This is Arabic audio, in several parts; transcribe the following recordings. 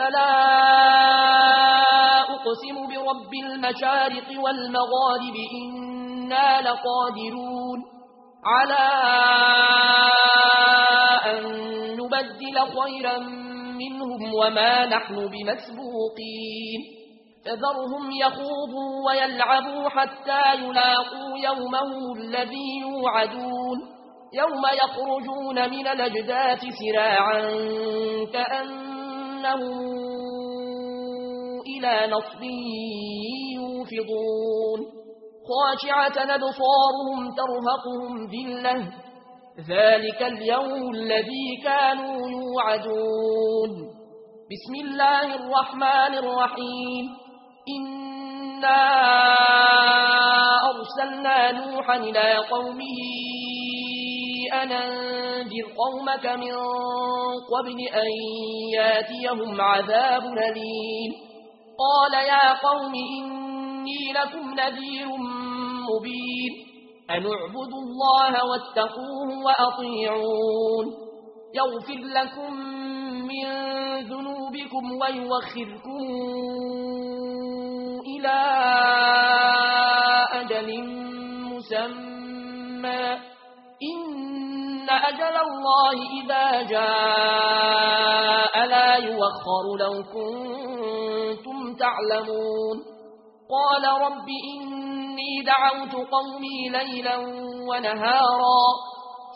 فلا أقسم برب المشارق والمغارب إنا لقادرون على أن نبدل خيرا منهم وما نحن بمسبوقين فذرهم يخوضوا ويلعبوا حتى يلاقوا يومه الذي يوعدون يوم يخرجون من الأجداث سراعا كأن أنه إلى نصبه يوفضون خاشعة نبصارهم ترهقهم ذلة ذلك اليوم الذي كانوا يوعدون بسم الله الرحمن الرحيم إنا أرسلنا نوحا إلى قومه أن أنجر قومك من قبل أن ياتيهم عذاب نذير قال يا قوم إني لكم نذير مبين. أن اعبدوا الله واتقوه وأطيعون. يغفر لكم من ذنوبكم ويوخركم إلى أجل مسمى. ان أجل الله اذا جاء لا يوخر لو كنتم تعلمون قال رب اني دعوت قومي ليلا ونهارا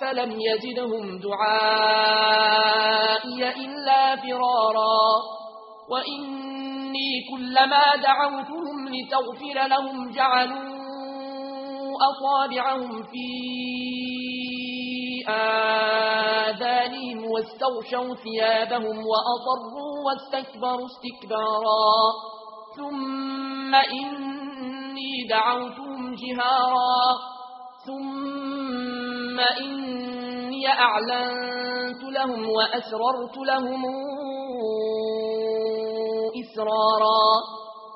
فلم يزدهم دعائي الا فرارا واني كلما دعوتهم لتغفر لهم جعلون أصابعهم في آذانهم واستغشوا ثيابهم وأضروا واستكبروا استكبارا. ثم إني دعوتهم جهارا. ثم إني أعلنت لهم وأسررت لهم إسرارا.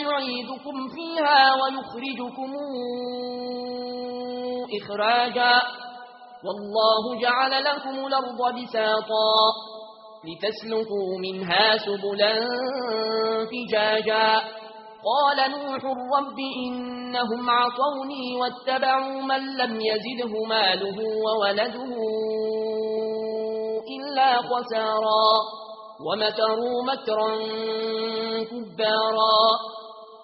يعيدكم فيها ويخرجكم إخراجا. والله جعل لكم الأرض بساطا لتسلكوا منها سبلا فجاجا. قال نوح رب إنهم عطوني واتبعوا من لم يزده ماله وولده إلا خسارا. ومتروا مترا كبارا.